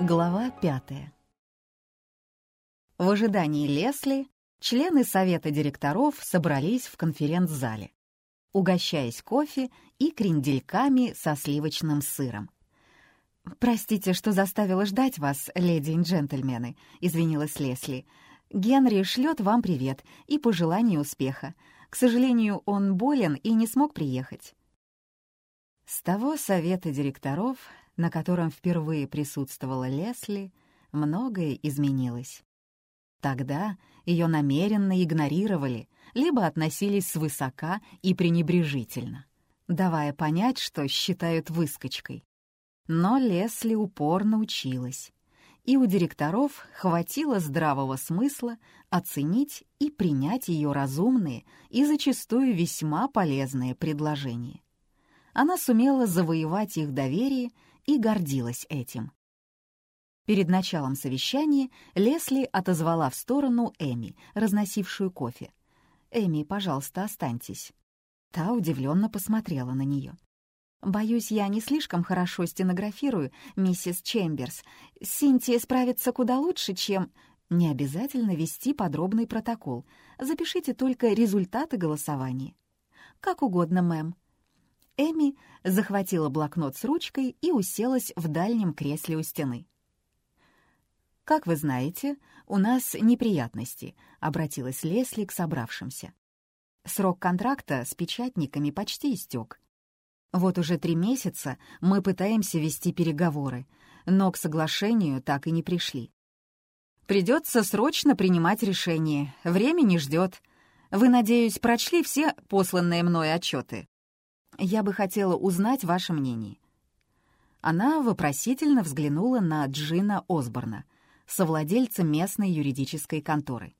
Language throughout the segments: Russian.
Глава пятая. В ожидании Лесли члены совета директоров собрались в конференц-зале, угощаясь кофе и крендельками со сливочным сыром. «Простите, что заставила ждать вас, леди и джентльмены», — извинилась Лесли. «Генри шлет вам привет и пожелание успеха. К сожалению, он болен и не смог приехать». С того совета директоров, на котором впервые присутствовала Лесли, многое изменилось. Тогда ее намеренно игнорировали, либо относились свысока и пренебрежительно, давая понять, что считают выскочкой. Но Лесли упорно училась, и у директоров хватило здравого смысла оценить и принять ее разумные и зачастую весьма полезные предложения. Она сумела завоевать их доверие и гордилась этим. Перед началом совещания Лесли отозвала в сторону Эми, разносившую кофе. «Эми, пожалуйста, останьтесь». Та удивленно посмотрела на нее. «Боюсь, я не слишком хорошо стенографирую, миссис Чемберс. Синтия справится куда лучше, чем...» «Не обязательно вести подробный протокол. Запишите только результаты голосования». «Как угодно, мэм». Эми захватила блокнот с ручкой и уселась в дальнем кресле у стены. «Как вы знаете, у нас неприятности», — обратилась Лесли к собравшимся. «Срок контракта с печатниками почти истек. Вот уже три месяца мы пытаемся вести переговоры, но к соглашению так и не пришли. Придется срочно принимать решение, время не ждет. Вы, надеюсь, прочли все посланные мной отчеты. Я бы хотела узнать ваше мнение». Она вопросительно взглянула на Джина Осборна, совладельца местной юридической конторы.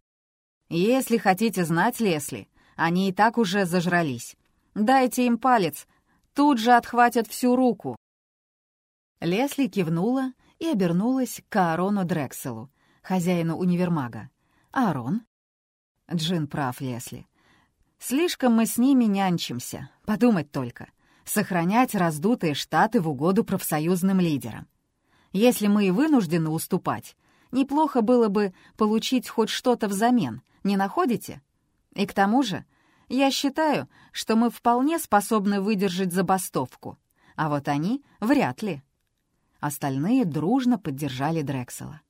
«Если хотите знать, Лесли, они и так уже зажрались. Дайте им палец, тут же отхватят всю руку». Лесли кивнула и обернулась к Аарону Дрекселу, хозяину универмага. «Аарон?» Джин прав, Лесли. «Слишком мы с ними нянчимся. Подумать только. Сохранять раздутые штаты в угоду профсоюзным лидерам. Если мы и вынуждены уступать, неплохо было бы получить хоть что-то взамен, не находите? И к тому же я считаю, что мы вполне способны выдержать забастовку, а вот они — вряд ли». Остальные дружно поддержали Дрексела.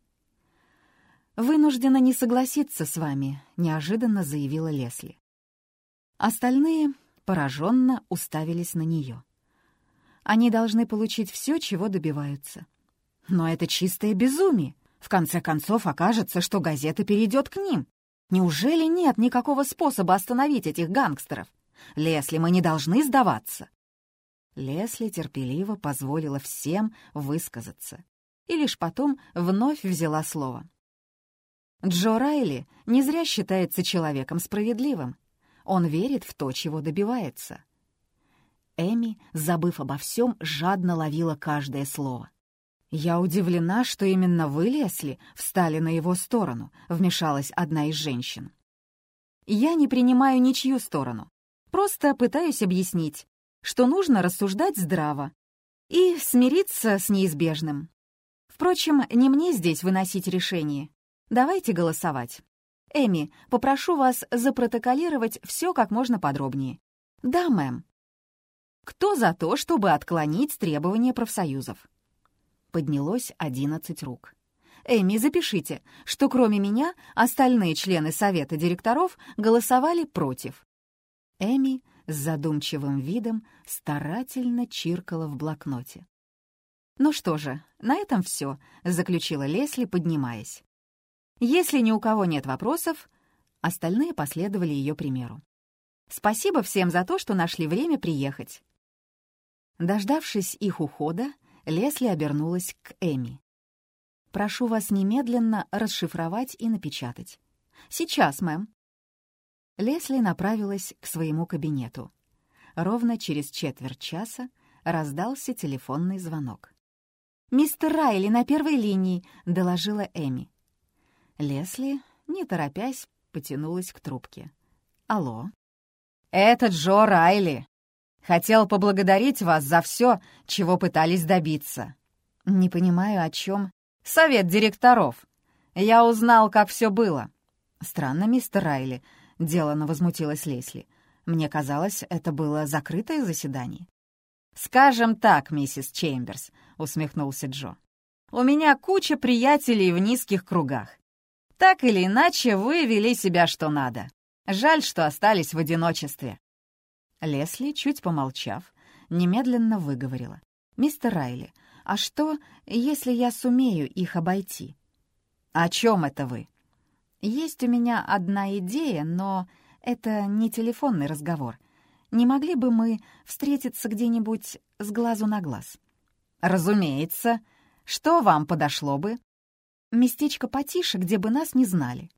«Вынуждена не согласиться с вами», — неожиданно заявила Лесли. Остальные пораженно уставились на нее. Они должны получить все, чего добиваются. Но это чистое безумие. В конце концов, окажется, что газета перейдет к ним. Неужели нет никакого способа остановить этих гангстеров? Лесли, мы не должны сдаваться. Лесли терпеливо позволила всем высказаться и лишь потом вновь взяла слово. Джо Райли не зря считается человеком справедливым. Он верит в то, чего добивается. Эми, забыв обо всем, жадно ловила каждое слово. «Я удивлена, что именно вы, Лесли, встали на его сторону», — вмешалась одна из женщин. «Я не принимаю ничью сторону. Просто пытаюсь объяснить, что нужно рассуждать здраво и смириться с неизбежным. Впрочем, не мне здесь выносить решение. Давайте голосовать. Эми, попрошу вас запротоколировать все как можно подробнее. Да, мэм. Кто за то, чтобы отклонить требования профсоюзов? Поднялось одиннадцать рук. «Эми, запишите, что кроме меня остальные члены совета директоров голосовали против». Эми с задумчивым видом старательно чиркала в блокноте. «Ну что же, на этом все», — заключила Лесли, поднимаясь. «Если ни у кого нет вопросов...» Остальные последовали ее примеру. «Спасибо всем за то, что нашли время приехать». Дождавшись их ухода, Лесли обернулась к Эми. «Прошу вас немедленно расшифровать и напечатать». «Сейчас, мэм». Лесли направилась к своему кабинету. Ровно через четверть часа раздался телефонный звонок. «Мистер Райли на первой линии», — доложила Эми. Лесли, не торопясь, потянулась к трубке. «Алло?» «Это Джо Райли». Хотел поблагодарить вас за все, чего пытались добиться». «Не понимаю, о чем?» «Совет директоров. Я узнал, как все было». «Странно, мистер Райли», — делано возмутилась Лесли. «Мне казалось, это было закрытое заседание». «Скажем так, миссис Чемберс», — усмехнулся Джо. «У меня куча приятелей в низких кругах. Так или иначе, вы вели себя что надо. Жаль, что остались в одиночестве». Лесли, чуть помолчав, немедленно выговорила. «Мистер Райли, а что, если я сумею их обойти?» «О чем это вы?» «Есть у меня одна идея, но это не телефонный разговор. Не могли бы мы встретиться где-нибудь с глазу на глаз?» «Разумеется. Что вам подошло бы?» «Местечко потише, где бы нас не знали».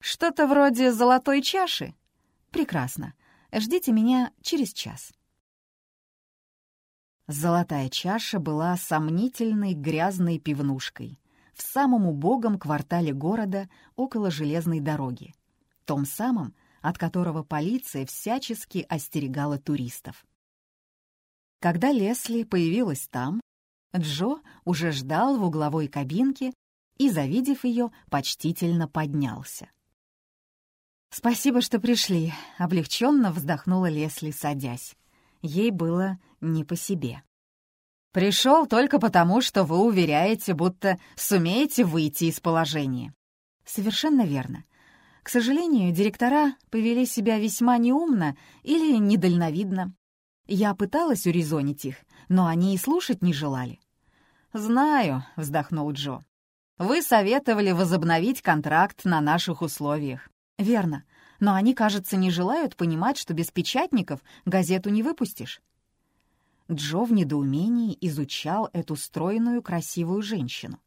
«Что-то вроде золотой чаши?» «Прекрасно. Ждите меня через час». Золотая чаша была сомнительной грязной пивнушкой в самом убогом квартале города около железной дороги, том самом, от которого полиция всячески остерегала туристов. Когда Лесли появилась там, Джо уже ждал в угловой кабинке и, завидев ее, почтительно поднялся. «Спасибо, что пришли», — облегченно вздохнула Лесли, садясь. Ей было не по себе. «Пришел только потому, что вы уверяете, будто сумеете выйти из положения». «Совершенно верно. К сожалению, директора повели себя весьма неумно или недальновидно. Я пыталась урезонить их, но они и слушать не желали. «Знаю», — вздохнул Джо. «Вы советовали возобновить контракт на наших условиях». «Верно. Но они, кажется, не желают понимать, что без печатников газету не выпустишь». Джо в недоумении изучал эту стройную, красивую женщину.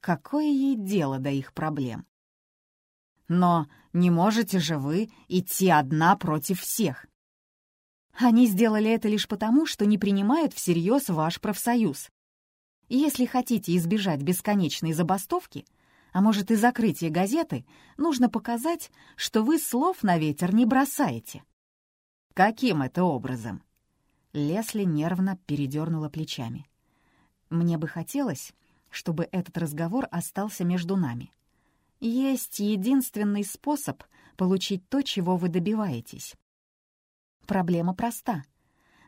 Какое ей дело до их проблем? Но не можете же вы идти одна против всех. Они сделали это лишь потому, что не принимают всерьез ваш профсоюз. Если хотите избежать бесконечной забастовки, а может и закрытия газеты, нужно показать, что вы слов на ветер не бросаете. Каким это образом? Лесли нервно передернула плечами. Мне бы хотелось, чтобы этот разговор остался между нами. Есть единственный способ получить то, чего вы добиваетесь. Проблема проста.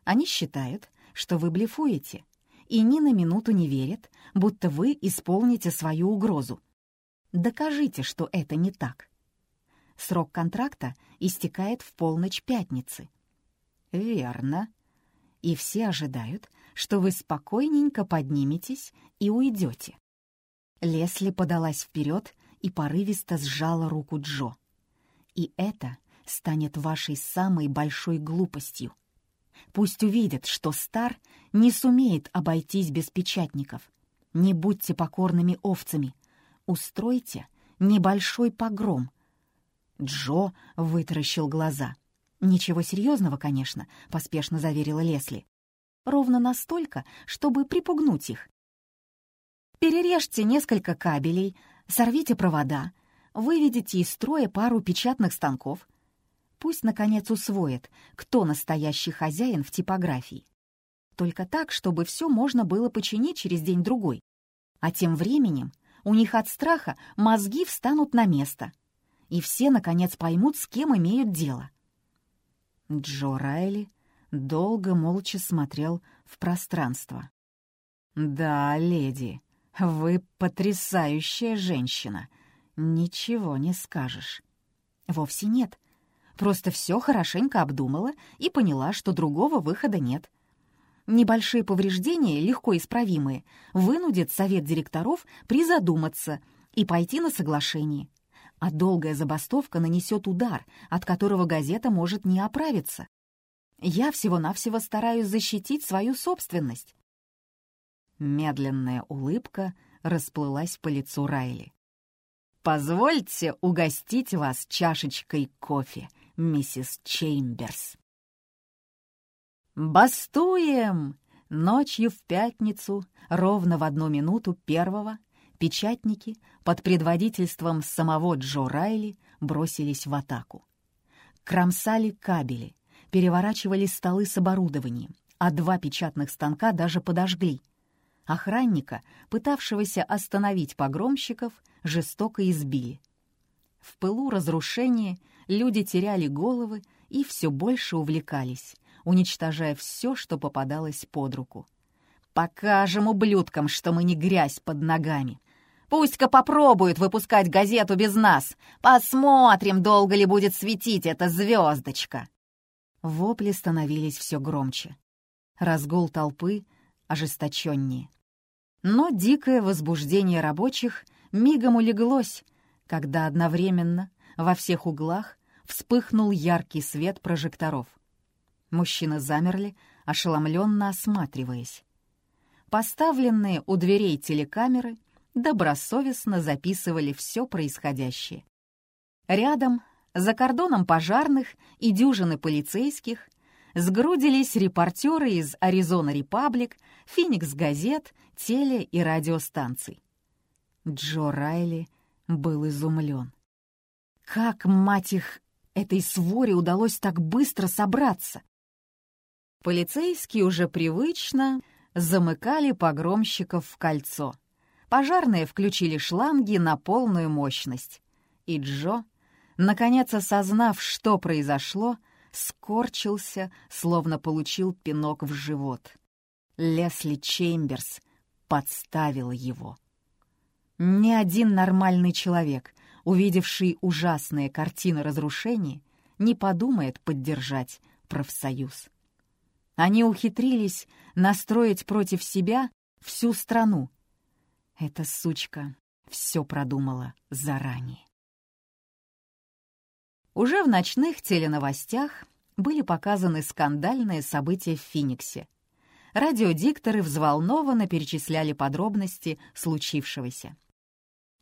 Они считают, что вы блефуете, и ни на минуту не верят, будто вы исполните свою угрозу. Докажите, что это не так. Срок контракта истекает в полночь пятницы. Верно. И все ожидают, что вы спокойненько подниметесь и уйдете. Лесли подалась вперед и порывисто сжала руку Джо. И это станет вашей самой большой глупостью. Пусть увидят, что Стар не сумеет обойтись без печатников. Не будьте покорными овцами. Устройте небольшой погром. Джо вытаращил глаза. «Ничего серьезного, конечно», — поспешно заверила Лесли. «Ровно настолько, чтобы припугнуть их. Перережьте несколько кабелей, Сорвите провода, выведите из строя пару печатных станков. Пусть, наконец, усвоят, кто настоящий хозяин в типографии. Только так, чтобы все можно было починить через день-другой. А тем временем у них от страха мозги встанут на место. И все, наконец, поймут, с кем имеют дело. Джо Райли долго молча смотрел в пространство. «Да, леди», «Вы потрясающая женщина. Ничего не скажешь». «Вовсе нет. Просто все хорошенько обдумала и поняла, что другого выхода нет. Небольшие повреждения, легко исправимые, вынудят совет директоров призадуматься и пойти на соглашение. А долгая забастовка нанесет удар, от которого газета может не оправиться. Я всего-навсего стараюсь защитить свою собственность. Медленная улыбка расплылась по лицу Райли. «Позвольте угостить вас чашечкой кофе, миссис Чеймберс». «Бастуем!» Ночью в пятницу, ровно в одну минуту первого, печатники под предводительством самого Джо Райли бросились в атаку. Кромсали кабели, переворачивали столы с оборудованием, а два печатных станка даже подожгли. Охранника, пытавшегося остановить погромщиков, жестоко избили. В пылу разрушения люди теряли головы и все больше увлекались, уничтожая все, что попадалось под руку. «Покажем ублюдкам, что мы не грязь под ногами. Пусть-ка попробуют выпускать газету без нас. Посмотрим, долго ли будет светить эта звездочка». Вопли становились все громче. Разгул толпы ожесточеннее. Но дикое возбуждение рабочих мигом улеглось, когда одновременно во всех углах вспыхнул яркий свет прожекторов. Мужчины замерли, ошеломленно осматриваясь. Поставленные у дверей телекамеры добросовестно записывали все происходящее. Рядом, за кордоном пожарных и дюжины полицейских, сгрудились репортеры из «Аризона Репаблик», «Феникс Газет», теле- и радиостанций. Джо Райли был изумлен. Как, мать их, этой своре удалось так быстро собраться? Полицейские уже привычно замыкали погромщиков в кольцо. Пожарные включили шланги на полную мощность. И Джо, наконец осознав, что произошло, скорчился, словно получил пинок в живот. Лесли Чемберс подставила его. Ни один нормальный человек, увидевший ужасные картины разрушения, не подумает поддержать профсоюз. Они ухитрились настроить против себя всю страну. Эта сучка все продумала заранее. Уже в ночных теленовостях были показаны скандальные события в Финиксе. Радиодикторы взволнованно перечисляли подробности случившегося.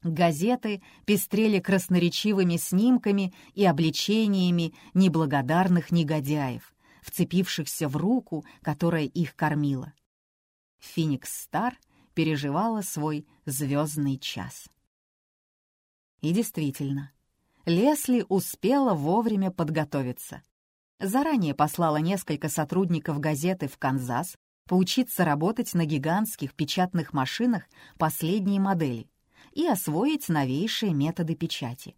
Газеты пестрели красноречивыми снимками и обличениями неблагодарных негодяев, вцепившихся в руку, которая их кормила. «Феникс Стар» переживала свой звездный час. И действительно, Лесли успела вовремя подготовиться. Заранее послала несколько сотрудников газеты в Канзас поучиться работать на гигантских печатных машинах последней модели и освоить новейшие методы печати.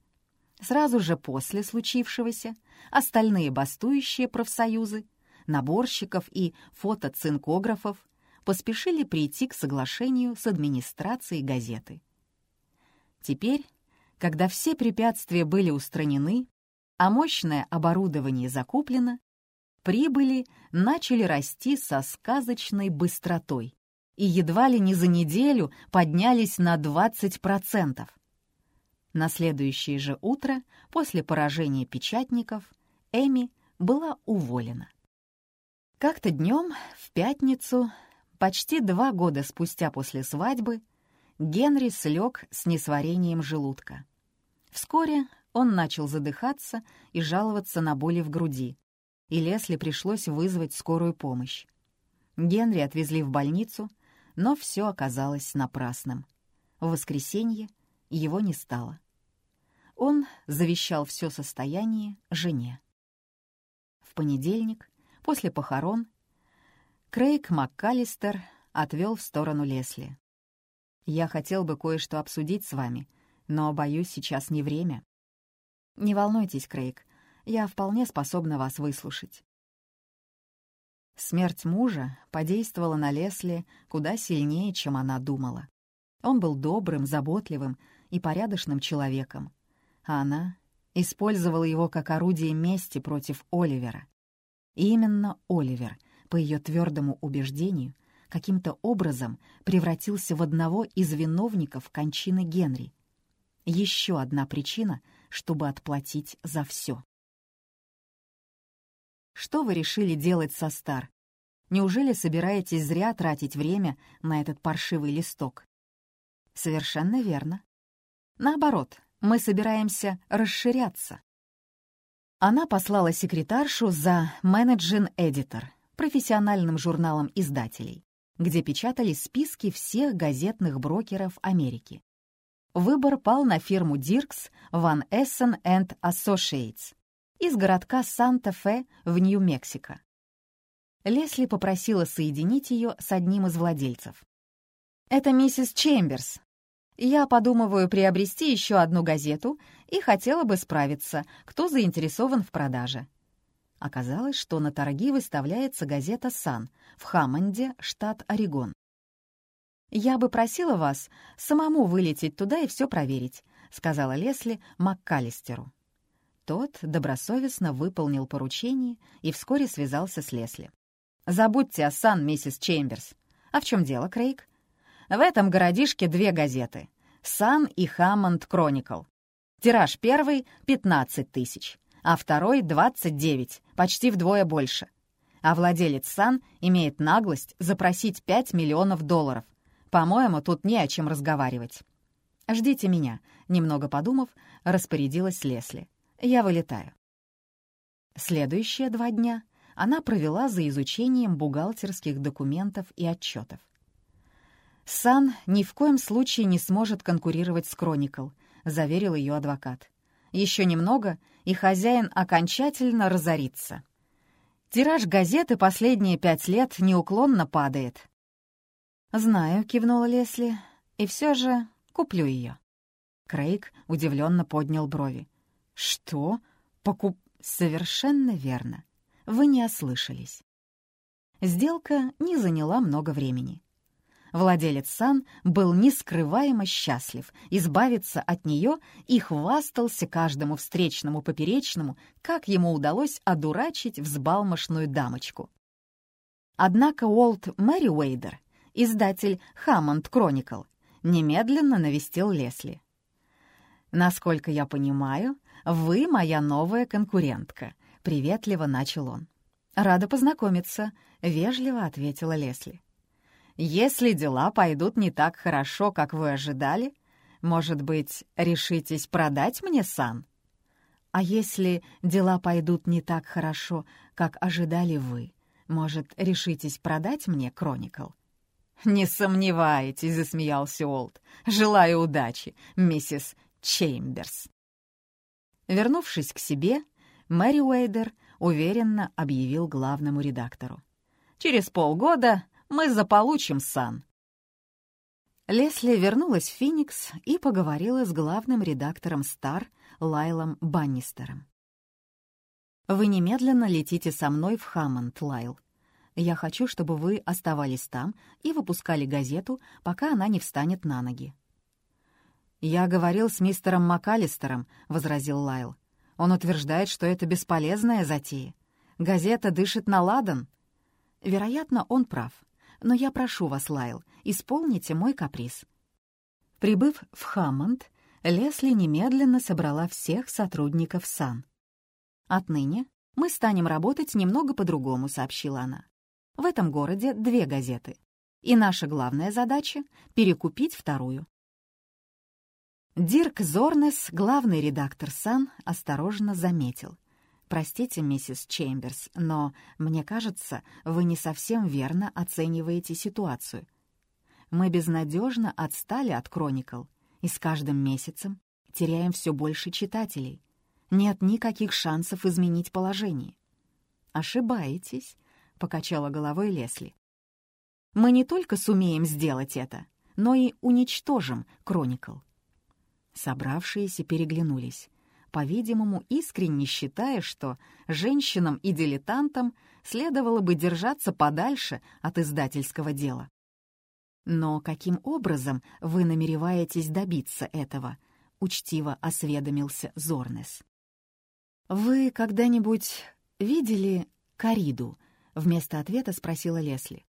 Сразу же после случившегося остальные бастующие профсоюзы, наборщиков и фотоцинкографов поспешили прийти к соглашению с администрацией газеты. Теперь, когда все препятствия были устранены, а мощное оборудование закуплено, прибыли начали расти со сказочной быстротой и едва ли не за неделю поднялись на 20%. На следующее же утро, после поражения печатников, Эми была уволена. Как-то днем, в пятницу, почти два года спустя после свадьбы, Генри слег с несварением желудка. Вскоре он начал задыхаться и жаловаться на боли в груди, и Лесли пришлось вызвать скорую помощь. Генри отвезли в больницу, но все оказалось напрасным. В воскресенье его не стало. Он завещал все состояние жене. В понедельник, после похорон, Крейг МакКаллистер отвел в сторону Лесли. «Я хотел бы кое-что обсудить с вами, но, боюсь, сейчас не время». «Не волнуйтесь, Крейг, я вполне способна вас выслушать». Смерть мужа подействовала на Лесли куда сильнее, чем она думала. Он был добрым, заботливым и порядочным человеком, а она использовала его как орудие мести против Оливера. И именно Оливер, по ее твердому убеждению, каким-то образом превратился в одного из виновников кончины Генри. Еще одна причина, чтобы отплатить за все. Что вы решили делать со Стар? Неужели собираетесь зря тратить время на этот паршивый листок? Совершенно верно. Наоборот, мы собираемся расширяться. Она послала секретаршу за Managing Editor, профессиональным журналом издателей, где печатались списки всех газетных брокеров Америки. Выбор пал на фирму Dirks Van Essen and Associates, из городка Санта-Фе в Нью-Мексико. Лесли попросила соединить ее с одним из владельцев. «Это миссис Чемберс. Я подумываю приобрести еще одну газету и хотела бы справиться, кто заинтересован в продаже». Оказалось, что на торги выставляется газета «Сан» в Хаммонде, штат Орегон. «Я бы просила вас самому вылететь туда и все проверить», — сказала Лесли МакКаллистеру. Тот добросовестно выполнил поручение и вскоре связался с Лесли. «Забудьте о Сан, миссис Чемберс. А в чем дело, Крейг?» «В этом городишке две газеты. Сан и Хаммонд Кроникл. Тираж первый — 15 тысяч, а второй — 29, почти вдвое больше. А владелец Сан имеет наглость запросить 5 миллионов долларов. По-моему, тут не о чем разговаривать. «Ждите меня», — немного подумав, распорядилась Лесли. «Я вылетаю». Следующие два дня она провела за изучением бухгалтерских документов и отчетов. «Сан ни в коем случае не сможет конкурировать с Кроникл», — заверил ее адвокат. «Еще немного, и хозяин окончательно разорится. Тираж газеты последние пять лет неуклонно падает». «Знаю», — кивнула Лесли, — «и все же куплю ее». Крейг удивленно поднял брови. «Что? Покуп...» «Совершенно верно. Вы не ослышались». Сделка не заняла много времени. Владелец Сан был нескрываемо счастлив избавиться от нее и хвастался каждому встречному поперечному, как ему удалось одурачить взбалмошную дамочку. Однако Уолт Мэри Уэйдер, издатель «Хаммонд Кроникл», немедленно навестил Лесли. «Насколько я понимаю, вы моя новая конкурентка», — приветливо начал он. «Рада познакомиться», — вежливо ответила Лесли. Если дела пойдут не так хорошо, как вы ожидали, может быть, решитесь продать мне сан? А если дела пойдут не так хорошо, как ожидали вы, может, решитесь продать мне Кроникл? «Не сомневайтесь», — засмеялся Олд. «Желаю удачи, миссис Чеймберс». Вернувшись к себе, Мерриуэйзер уверенно объявил главному редактору. «Через полгода мы заполучим «Сан»». Лесли вернулась в Феникс и поговорила с главным редактором «Стар» Лайлом Баннистером. «Вы немедленно летите со мной в Хаммонд, Лайл. Я хочу, чтобы вы оставались там и выпускали газету, пока она не встанет на ноги». «Я говорил с мистером МакАлистером», — возразил Лайл. «Он утверждает, что это бесполезная затея. Газета дышит на ладан». Вероятно, он прав но я прошу вас, Лайл, исполните мой каприз». Прибыв в Хаммонд, Лесли немедленно собрала всех сотрудников САН. «Отныне мы станем работать немного по-другому», — сообщила она. «В этом городе две газеты, и наша главная задача — перекупить вторую». Дирк Зорнес, главный редактор «Сан», осторожно заметил. «Простите, миссис Чемберс, но, мне кажется, вы не совсем верно оцениваете ситуацию. Мы безнадежно отстали от «Кроникл», и с каждым месяцем теряем все больше читателей. Нет никаких шансов изменить положение». «Ошибаетесь», — покачала головой Лесли. «Мы не только сумеем сделать это, но и уничтожим «Кроникл». Собравшиеся переглянулись по-видимому, искренне считая, что женщинам и дилетантам следовало бы держаться подальше от издательского дела. «Но каким образом вы намереваетесь добиться этого?» — учтиво осведомился Зорнес. «Вы когда-нибудь видели Кариду?» — вместо ответа спросила Лесли.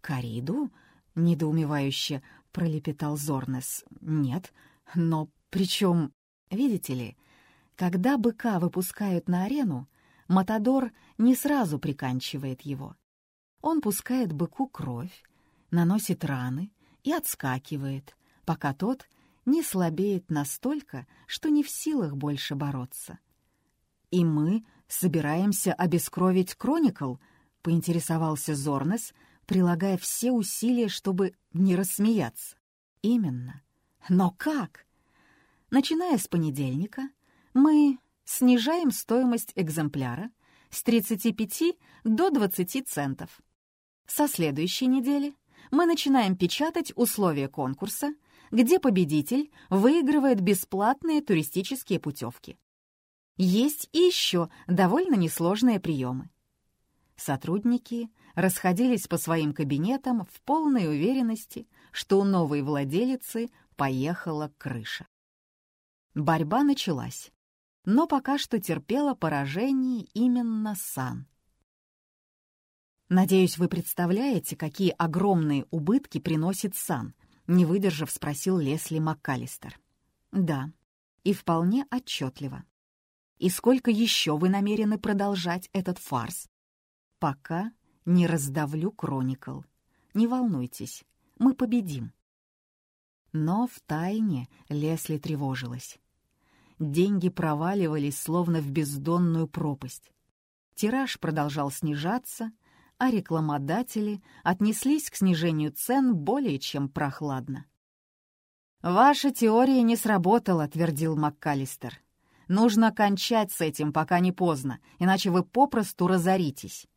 «Кариду?» — недоумевающе пролепетал Зорнес. «Нет, но причем, видите ли, когда быка выпускают на арену, Матадор не сразу приканчивает его. Он пускает быку кровь, наносит раны и отскакивает, пока тот не слабеет настолько, что не в силах больше бороться. «И мы собираемся обескровить Кроникл?» — поинтересовался Зорнес, прилагая все усилия, чтобы не рассмеяться. «Именно. Но как?» Начиная с понедельника, мы снижаем стоимость экземпляра с 35 до 20 центов. Со следующей недели мы начинаем печатать условия конкурса, где победитель выигрывает бесплатные туристические путевки. Есть и еще довольно несложные приемы. Сотрудники расходились по своим кабинетам в полной уверенности, что у новой владелицы поехала крыша. Борьба началась, но пока что терпела поражение именно Сан. «Надеюсь, вы представляете, какие огромные убытки приносит Сан», не выдержав, спросил Лесли МакКаллистер. «Да, и вполне отчетливо. И сколько еще вы намерены продолжать этот фарс?» «Пока не раздавлю Кроникл. Не волнуйтесь, мы победим». Но в тайне Лесли тревожилась. Деньги проваливались, словно в бездонную пропасть. Тираж продолжал снижаться, а рекламодатели отнеслись к снижению цен более чем прохладно. «Ваша теория не сработала», — твердил МакКаллистер. «Нужно кончать с этим, пока не поздно, иначе вы попросту разоритесь».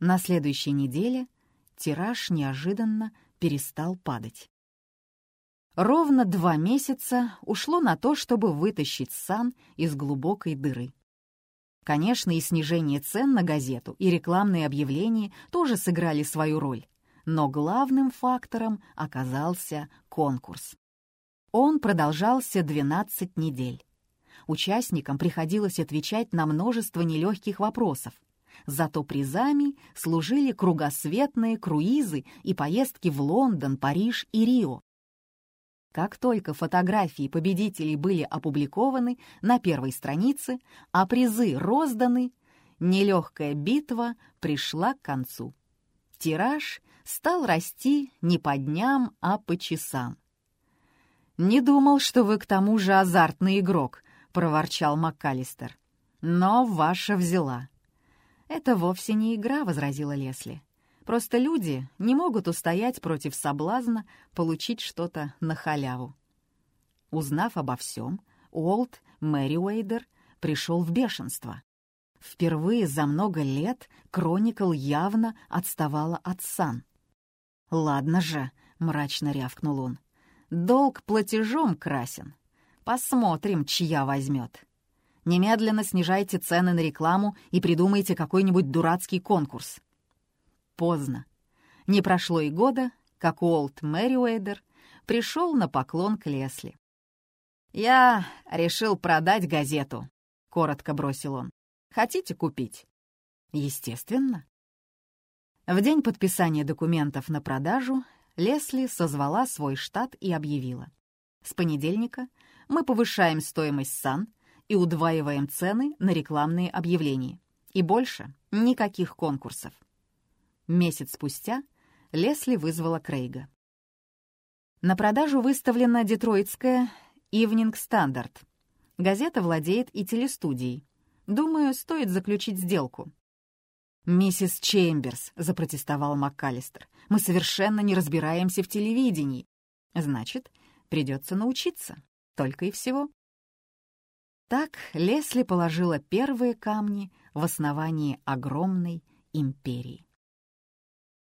На следующей неделе тираж неожиданно перестал падать. Ровно два месяца ушло на то, чтобы вытащить сан из глубокой дыры. Конечно, и снижение цен на газету, и рекламные объявления тоже сыграли свою роль, но главным фактором оказался конкурс. Он продолжался 12 недель. Участникам приходилось отвечать на множество нелегких вопросов, зато призами служили кругосветные круизы и поездки в Лондон, Париж и Рио. Как только фотографии победителей были опубликованы на первой странице, а призы розданы, нелегкая битва пришла к концу. Тираж стал расти не по дням, а по часам. «Не думал, что вы к тому же азартный игрок», — проворчал МакКаллистер. «Но ваша взяла». «Это вовсе не игра», — возразила Лесли. Просто люди не могут устоять против соблазна получить что-то на халяву. Узнав обо всем, Уолт Мэриуэйдер пришел в бешенство. Впервые за много лет Кроникл явно отставала от Сан. «Ладно же», — мрачно рявкнул он, — «долг платежом красен. Посмотрим, чья возьмет. Немедленно снижайте цены на рекламу и придумайте какой-нибудь дурацкий конкурс поздно. Не прошло и года, как Уолт Мэриуэдер пришел на поклон к Лесли. «Я решил продать газету», — коротко бросил он. «Хотите купить?» «Естественно». В день подписания документов на продажу Лесли созвала свой штат и объявила. «С понедельника мы повышаем стоимость сан и удваиваем цены на рекламные объявления. И больше никаких конкурсов. Месяц спустя Лесли вызвала Крейга. На продажу выставлена детройтская «Ивнинг Стандарт». Газета владеет и телестудией. Думаю, стоит заключить сделку. «Миссис Чемберс», — запротестовал МакКаллистер, — «мы совершенно не разбираемся в телевидении. Значит, придется научиться. Только и всего». Так Лесли положила первые камни в основании огромной империи.